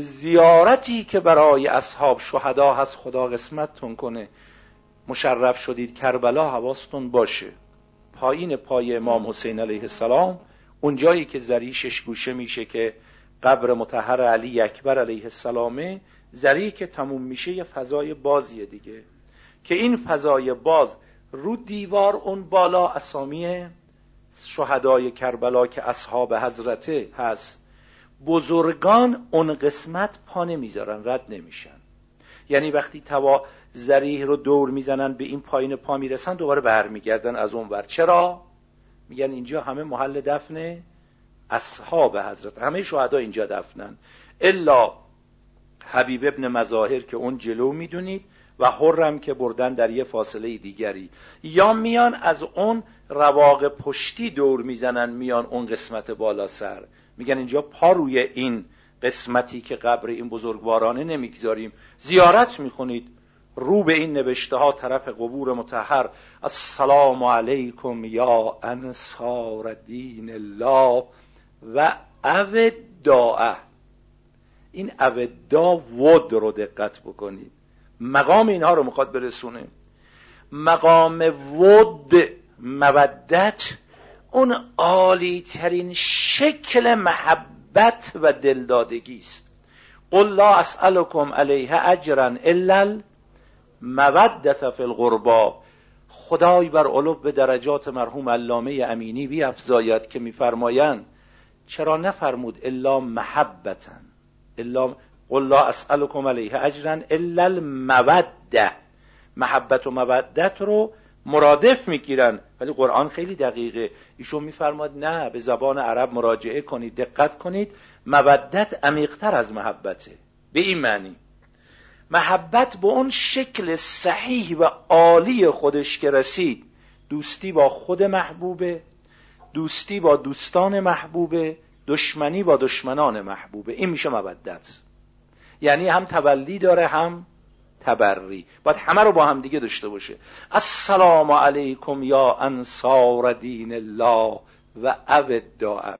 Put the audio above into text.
زیارتی که برای اصحاب شهدا هست خدا قسمتتون کنه. مشرف شدید کربلا حواستون باشه. پایین پای امام حسین علیه السلام اون جایی که زری شش گوشه میشه که قبر متحر علی اکبر علیه السلامه زری که تموم میشه یه فضای بازیه دیگه. که این فضای باز رو دیوار اون بالا اسامی شهدای کربلا که اصحاب حضرته هست. بزرگان اون قسمت پا نمی‌ذارن رد نمیشن. یعنی وقتی توا زریح رو دور می‌زنن به این پایین پا می‌رسن دوباره برمیگردن از اون ور. چرا؟ میگن اینجا همه محل دفن اصحاب حضرت همه شهدا اینجا دفنن. الا حبیب ابن مظاهر که اون جلو می‌دونید و حرم که بردن در یه فاصله دیگری. یا میان از اون رواق پشتی دور می‌زنن میان اون قسمت بالا سر. میگن اینجا پا روی این قسمتی که قبر این بزرگوارانه نمی‌گذاریم. زیارت می‌خونید. رو به این نوشته ها طرف قبور متحر السلام علیکم یا انصار دین الله و اوداعه این اوداع ود رو دقت بکنید. مقام اینها رو می‌خواد برسونه. مقام ود مودت اون عالی ترین شکل محبت و دلدادگی است. قل لا اسألكم علیه اجرا الا مودت فی القربا. خدای بر علو به درجات مرحوم علامه امینی بیافزاید که میفرمایند چرا نفرمود الا محبتا الا قل لا اسألكم علیه اجرا الا الموده محبت و مودت رو مرادف می‌گیرن. ولی قرآن خیلی دقیقه. ایشون میفرماد نه به زبان عرب مراجعه کنید دقت کنید. مودت عمیقتر از محبته. به این معنی. محبت به اون شکل صحیح و عالی خودش که رسید. دوستی با خود محبوبه. دوستی با دوستان محبوبه. دشمنی با دشمنان محبوبه. این میشه مودت. یعنی هم تولی داره هم تبری باید همه رو با هم دیگه داشته باشه. السلام علیکم یا انصار دین الله و اوداع